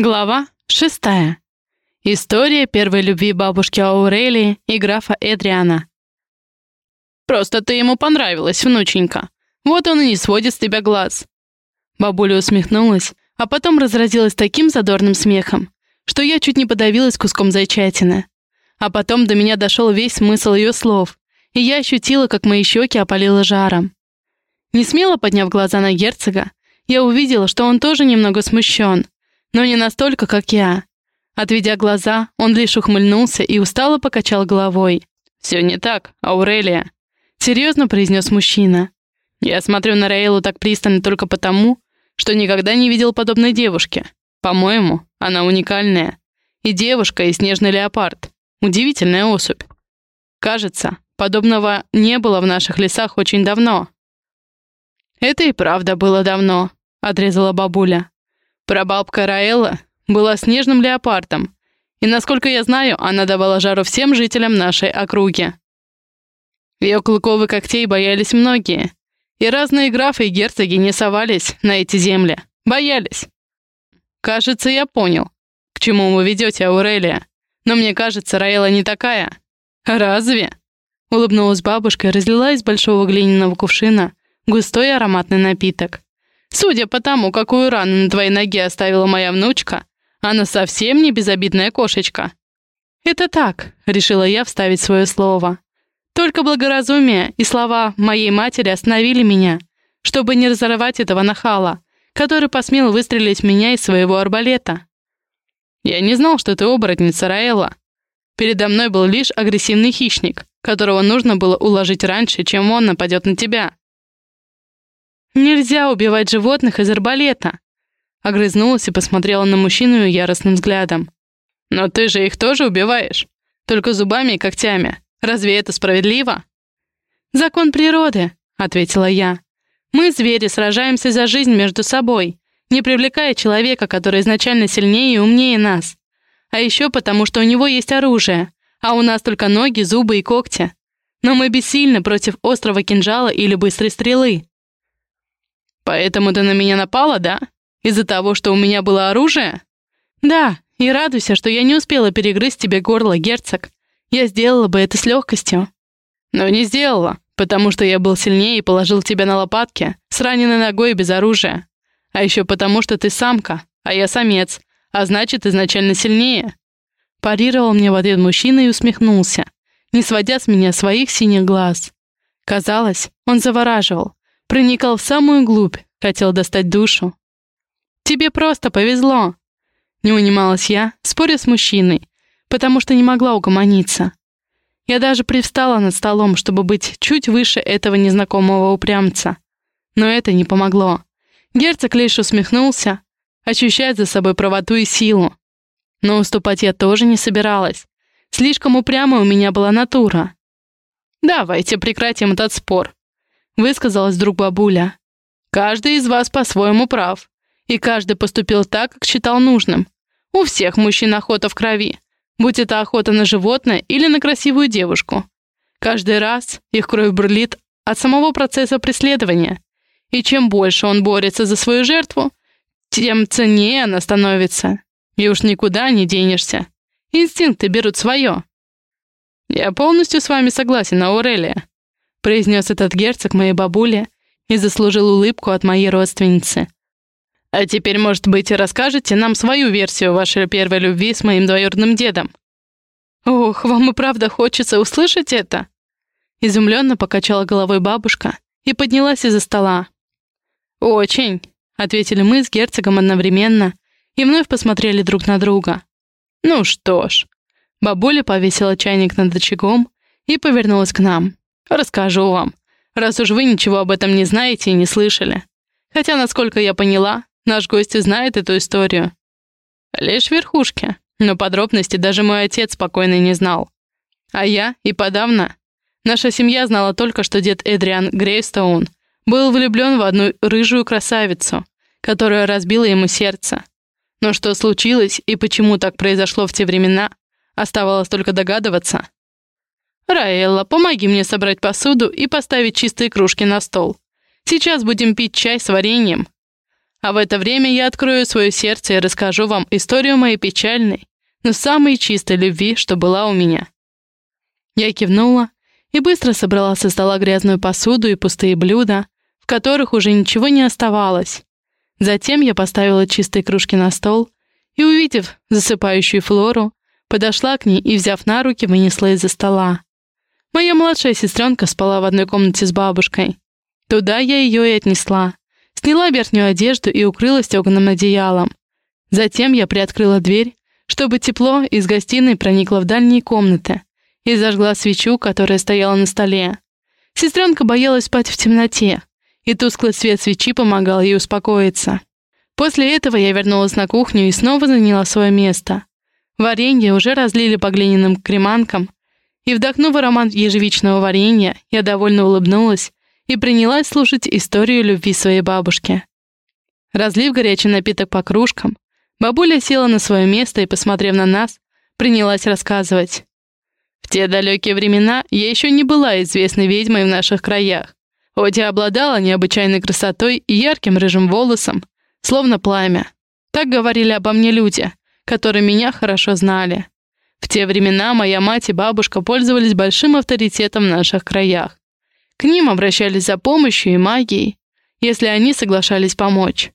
Глава шестая. История первой любви бабушки Аурелии и графа Эдриана. «Просто ты ему понравилась, внученька. Вот он и не сводит с тебя глаз». Бабуля усмехнулась, а потом разразилась таким задорным смехом, что я чуть не подавилась куском зайчатины. А потом до меня дошел весь смысл ее слов, и я ощутила, как мои щеки опалило жаром. Не смело подняв глаза на герцога, я увидела, что он тоже немного смущен, но не настолько, как я. Отведя глаза, он лишь ухмыльнулся и устало покачал головой. «Все не так, Аурелия», — серьезно произнес мужчина. «Я смотрю на Раэлу так пристально только потому, что никогда не видел подобной девушки. По-моему, она уникальная. И девушка, и снежный леопард. Удивительная особь. Кажется, подобного не было в наших лесах очень давно». «Это и правда было давно», — отрезала бабуля. Прабабка Раэла была снежным леопардом, и, насколько я знаю, она давала жару всем жителям нашей округи. Ее клыковых когтей боялись многие, и разные графы и герцоги не совались на эти земли. Боялись. Кажется, я понял, к чему вы ведете, Аурелия. Но мне кажется, Раэла не такая. Разве? Улыбнулась бабушка и разлила из большого глиняного кувшина густой ароматный напиток. Судя по тому, какую рану на твоей ноге оставила моя внучка, она совсем не безобидная кошечка». «Это так», — решила я вставить свое слово. «Только благоразумие и слова моей матери остановили меня, чтобы не разорвать этого нахала, который посмел выстрелить в меня из своего арбалета». «Я не знал, что ты оборотница, Раэла. Передо мной был лишь агрессивный хищник, которого нужно было уложить раньше, чем он нападет на тебя. «Нельзя убивать животных из арбалета!» Огрызнулась и посмотрела на мужчину яростным взглядом. «Но ты же их тоже убиваешь. Только зубами и когтями. Разве это справедливо?» «Закон природы», — ответила я. «Мы, звери, сражаемся за жизнь между собой, не привлекая человека, который изначально сильнее и умнее нас. А еще потому, что у него есть оружие, а у нас только ноги, зубы и когти. Но мы бессильны против острого кинжала или быстрой стрелы. «Поэтому ты на меня напала, да? Из-за того, что у меня было оружие?» «Да, и радуйся, что я не успела перегрызть тебе горло, герцог. Я сделала бы это с легкостью». «Но не сделала, потому что я был сильнее и положил тебя на лопатки, с раненой ногой и без оружия. А еще потому, что ты самка, а я самец, а значит, изначально сильнее». Парировал мне в ответ мужчина и усмехнулся, не сводя с меня своих синих глаз. Казалось, он завораживал, Проникал в самую глубь, хотел достать душу. «Тебе просто повезло!» Не унималась я, споря с мужчиной, потому что не могла угомониться. Я даже привстала над столом, чтобы быть чуть выше этого незнакомого упрямца. Но это не помогло. Герцог лишь усмехнулся, ощущая за собой правоту и силу. Но уступать я тоже не собиралась. Слишком упрямая у меня была натура. «Давайте прекратим этот спор», высказалась вдруг бабуля. «Каждый из вас по-своему прав, и каждый поступил так, как считал нужным. У всех мужчин охота в крови, будь это охота на животное или на красивую девушку. Каждый раз их кровь бурлит от самого процесса преследования, и чем больше он борется за свою жертву, тем ценнее она становится. И уж никуда не денешься. Инстинкты берут свое. Я полностью с вами согласен, Аурелия произнес этот герцог моей бабуле и заслужил улыбку от моей родственницы. «А теперь, может быть, расскажете нам свою версию вашей первой любви с моим двоюродным дедом?» «Ох, вам и правда хочется услышать это?» Изумленно покачала головой бабушка и поднялась из-за стола. «Очень», — ответили мы с герцогом одновременно и вновь посмотрели друг на друга. «Ну что ж». Бабуля повесила чайник над очагом и повернулась к нам. Расскажу вам, раз уж вы ничего об этом не знаете и не слышали. Хотя, насколько я поняла, наш гость знает эту историю. Лишь верхушки, но подробности даже мой отец спокойно не знал. А я и подавно. Наша семья знала только, что дед Эдриан Грейстоун был влюблен в одну рыжую красавицу, которая разбила ему сердце. Но что случилось и почему так произошло в те времена, оставалось только догадываться. «Раэлла, помоги мне собрать посуду и поставить чистые кружки на стол. Сейчас будем пить чай с вареньем». А в это время я открою свое сердце и расскажу вам историю моей печальной, но самой чистой любви, что была у меня». Я кивнула и быстро собрала со стола грязную посуду и пустые блюда, в которых уже ничего не оставалось. Затем я поставила чистые кружки на стол и, увидев засыпающую Флору, подошла к ней и, взяв на руки, вынесла из-за стола. Моя младшая сестренка спала в одной комнате с бабушкой. Туда я ее и отнесла. Сняла верхнюю одежду и укрыла стеганым одеялом. Затем я приоткрыла дверь, чтобы тепло из гостиной проникло в дальние комнаты, и зажгла свечу, которая стояла на столе. Сестренка боялась спать в темноте, и тусклый свет свечи помогал ей успокоиться. После этого я вернулась на кухню и снова заняла свое место. Варенье уже разлили по глиняным креманкам, и, вдохнув аромат ежевичного варенья, я довольно улыбнулась и принялась слушать историю любви своей бабушки. Разлив горячий напиток по кружкам, бабуля села на свое место и, посмотрев на нас, принялась рассказывать. В те далекие времена я еще не была известной ведьмой в наших краях, хоть и обладала необычайной красотой и ярким рыжим волосом, словно пламя. Так говорили обо мне люди, которые меня хорошо знали. В те времена моя мать и бабушка пользовались большим авторитетом в наших краях. К ним обращались за помощью и магией, если они соглашались помочь.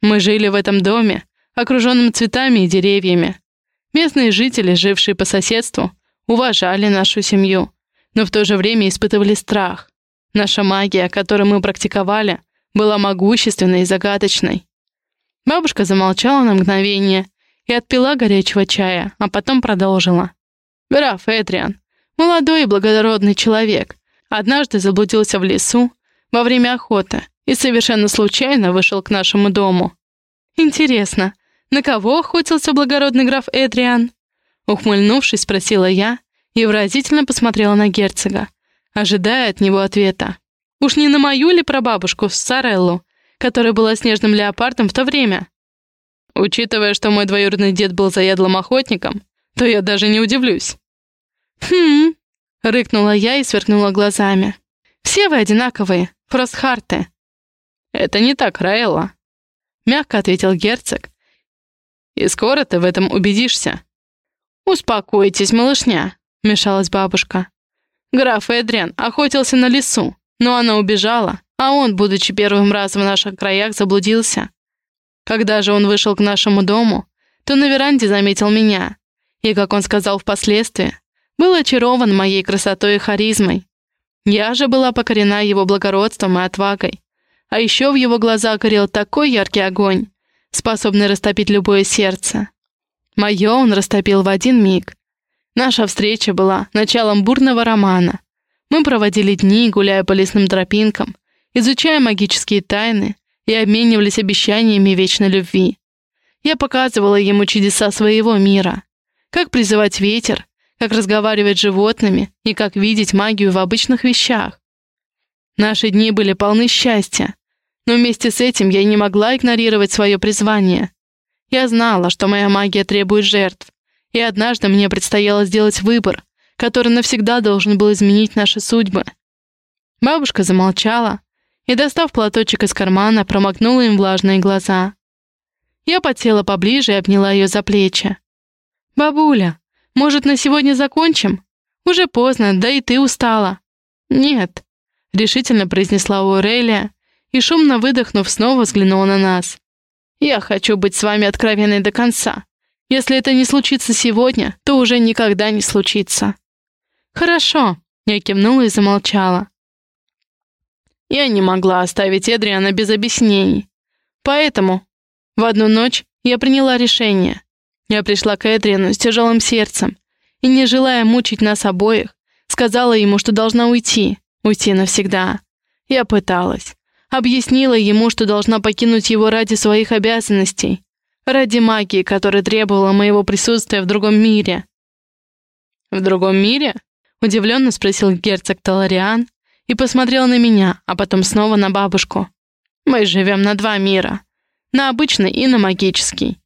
Мы жили в этом доме, окруженном цветами и деревьями. Местные жители, жившие по соседству, уважали нашу семью, но в то же время испытывали страх. Наша магия, которую мы практиковали, была могущественной и загадочной. Бабушка замолчала на мгновение и отпила горячего чая, а потом продолжила. «Граф Эдриан, молодой и благородный человек, однажды заблудился в лесу во время охоты и совершенно случайно вышел к нашему дому. Интересно, на кого охотился благородный граф Эдриан?» Ухмыльнувшись, спросила я и выразительно посмотрела на герцога, ожидая от него ответа. «Уж не на мою ли прабабушку, Сареллу, которая была снежным леопардом в то время?» Учитывая, что мой двоюродный дед был заядлым охотником, то я даже не удивлюсь. «Хм...» — рыкнула я и сверкнула глазами. «Все вы одинаковые, Фросхарты». «Это не так, Раэла», — мягко ответил герцог. «И скоро ты в этом убедишься». «Успокойтесь, малышня», — мешалась бабушка. Граф Эдриан охотился на лесу, но она убежала, а он, будучи первым разом в наших краях, заблудился. Когда же он вышел к нашему дому, то на веранде заметил меня, и, как он сказал впоследствии, был очарован моей красотой и харизмой. Я же была покорена его благородством и отвагой. А еще в его глазах горел такой яркий огонь, способный растопить любое сердце. Мое он растопил в один миг. Наша встреча была началом бурного романа. Мы проводили дни, гуляя по лесным тропинкам, изучая магические тайны, и обменивались обещаниями вечной любви. Я показывала ему чудеса своего мира. Как призывать ветер, как разговаривать с животными и как видеть магию в обычных вещах. Наши дни были полны счастья, но вместе с этим я не могла игнорировать свое призвание. Я знала, что моя магия требует жертв, и однажды мне предстояло сделать выбор, который навсегда должен был изменить наши судьбы. Бабушка замолчала, и, достав платочек из кармана, промокнула им влажные глаза. Я подсела поближе и обняла ее за плечи. «Бабуля, может, на сегодня закончим? Уже поздно, да и ты устала». «Нет», — решительно произнесла Аурелия и, шумно выдохнув, снова взглянула на нас. «Я хочу быть с вами откровенной до конца. Если это не случится сегодня, то уже никогда не случится». «Хорошо», — я кивнула и замолчала. Я не могла оставить Эдриана без объяснений. Поэтому в одну ночь я приняла решение. Я пришла к Эдриану с тяжелым сердцем и, не желая мучить нас обоих, сказала ему, что должна уйти, уйти навсегда. Я пыталась. Объяснила ему, что должна покинуть его ради своих обязанностей, ради магии, которая требовала моего присутствия в другом мире. «В другом мире?» — удивленно спросил герцог Талариан, и посмотрел на меня, а потом снова на бабушку. Мы живем на два мира. На обычный и на магический.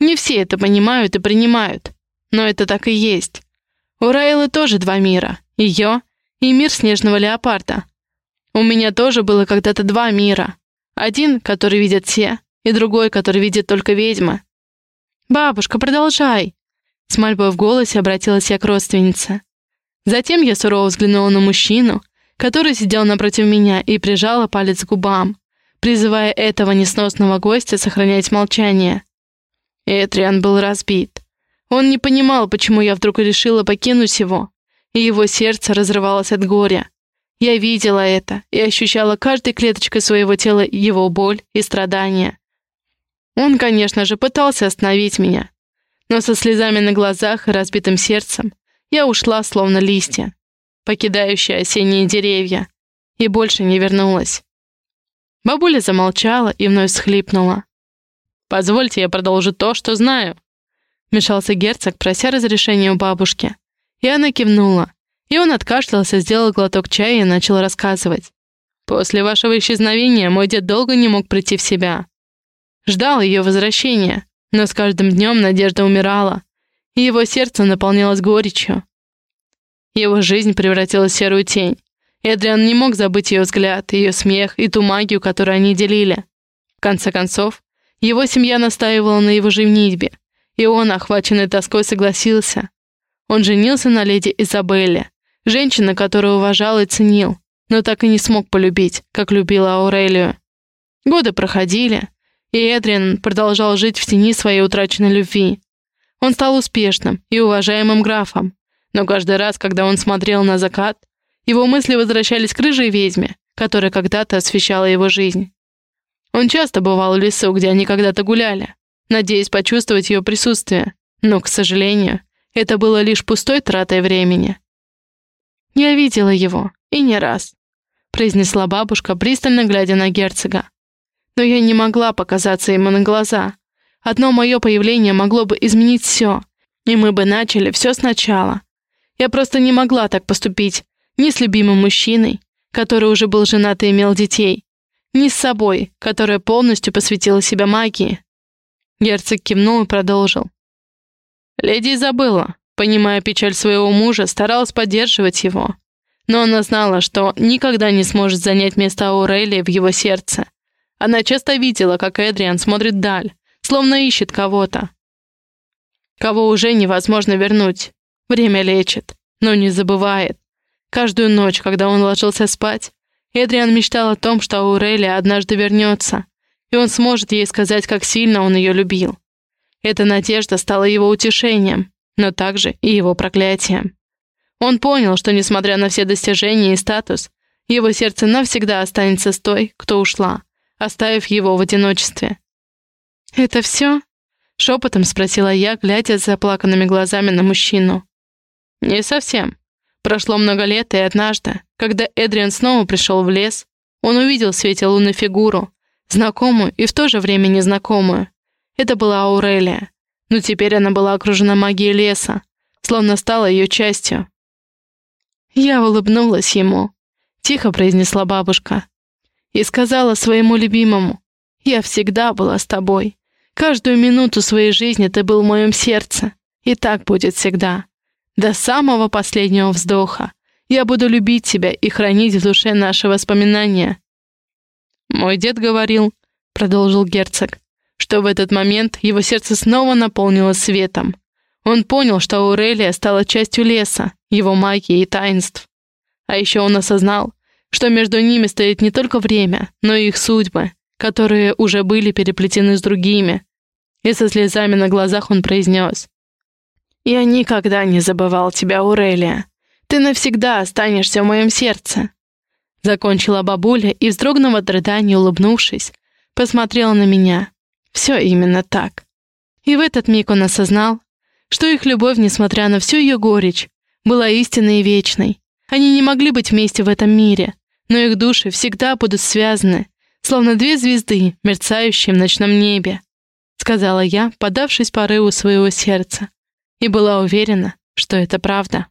Не все это понимают и принимают, но это так и есть. У Райлы тоже два мира. Ее и мир снежного леопарда. У меня тоже было когда-то два мира. Один, который видят все, и другой, который видит только ведьма. «Бабушка, продолжай!» С мольбой в голосе обратилась я к родственнице. Затем я сурово взглянула на мужчину, который сидел напротив меня и прижала палец к губам, призывая этого несносного гостя сохранять молчание. Этриан был разбит. Он не понимал, почему я вдруг решила покинуть его, и его сердце разрывалось от горя. Я видела это и ощущала каждой клеточкой своего тела его боль и страдания. Он, конечно же, пытался остановить меня, но со слезами на глазах и разбитым сердцем я ушла, словно листья, покидающие осенние деревья, и больше не вернулась. Бабуля замолчала и вновь схлипнула. «Позвольте, я продолжу то, что знаю», — вмешался герцог, прося разрешения у бабушки. И она кивнула, и он откашлялся, сделал глоток чая и начал рассказывать. «После вашего исчезновения мой дед долго не мог прийти в себя. Ждал ее возвращения, но с каждым днем надежда умирала, и его сердце наполнялось горечью. Его жизнь превратилась в серую тень. Эдриан не мог забыть ее взгляд, ее смех и ту магию, которую они делили. В конце концов, его семья настаивала на его женитьбе, и он, охваченный тоской, согласился. Он женился на леди Изабелле, женщина, которую уважал и ценил, но так и не смог полюбить, как любила Аурелию. Годы проходили, и Эдриан продолжал жить в тени своей утраченной любви. Он стал успешным и уважаемым графом, но каждый раз, когда он смотрел на закат, его мысли возвращались к рыжей ведьме, которая когда-то освещала его жизнь. Он часто бывал в лесу, где они когда-то гуляли, надеясь почувствовать ее присутствие, но, к сожалению, это было лишь пустой тратой времени. «Я видела его, и не раз», — произнесла бабушка, пристально глядя на герцога. «Но я не могла показаться ему на глаза. Одно мое появление могло бы изменить все, и мы бы начали все сначала. Я просто не могла так поступить ни с любимым мужчиной, который уже был женат и имел детей, ни с собой, которая полностью посвятила себя магии». Герцог кивнул и продолжил. Леди Изабелла, понимая печаль своего мужа, старалась поддерживать его. Но она знала, что никогда не сможет занять место Аурелии в его сердце. Она часто видела, как Эдриан смотрит вдаль, словно ищет кого-то. Кого уже невозможно вернуть. Время лечит, но не забывает. Каждую ночь, когда он ложился спать, Эдриан мечтал о том, что Аурелия однажды вернется, и он сможет ей сказать, как сильно он ее любил. Эта надежда стала его утешением, но также и его проклятием. Он понял, что, несмотря на все достижения и статус, его сердце навсегда останется с той, кто ушла, оставив его в одиночестве. «Это все?» — шепотом спросила я, глядя с заплаканными глазами на мужчину. «Не совсем. Прошло много лет, и однажды, когда Эдриан снова пришел в лес, он увидел в свете луны фигуру, знакомую и в то же время незнакомую. Это была Аурелия, но теперь она была окружена магией леса, словно стала ее частью. Я улыбнулась ему, тихо произнесла бабушка, и сказала своему любимому, «Я всегда была с тобой. Каждую минуту своей жизни ты был в моем сердце, и так будет всегда. До самого последнего вздоха. Я буду любить тебя и хранить в душе наши воспоминания». «Мой дед говорил», — продолжил герцог, что в этот момент его сердце снова наполнилось светом. Он понял, что Аурелия стала частью леса, его магии и таинств. А еще он осознал, что между ними стоит не только время, но и их судьбы, которые уже были переплетены с другими. И со слезами на глазах он произнес. «Я никогда не забывал тебя, Аурелия. Ты навсегда останешься в моем сердце». Закончила бабуля и, вздрогнув от рыданий, улыбнувшись, посмотрела на меня. Все именно так. И в этот миг он осознал, что их любовь, несмотря на всю ее горечь, была истинной и вечной. Они не могли быть вместе в этом мире, но их души всегда будут связаны, словно две звезды, мерцающие в ночном небе, сказала я, подавшись порыву своего сердца, и была уверена, что это правда.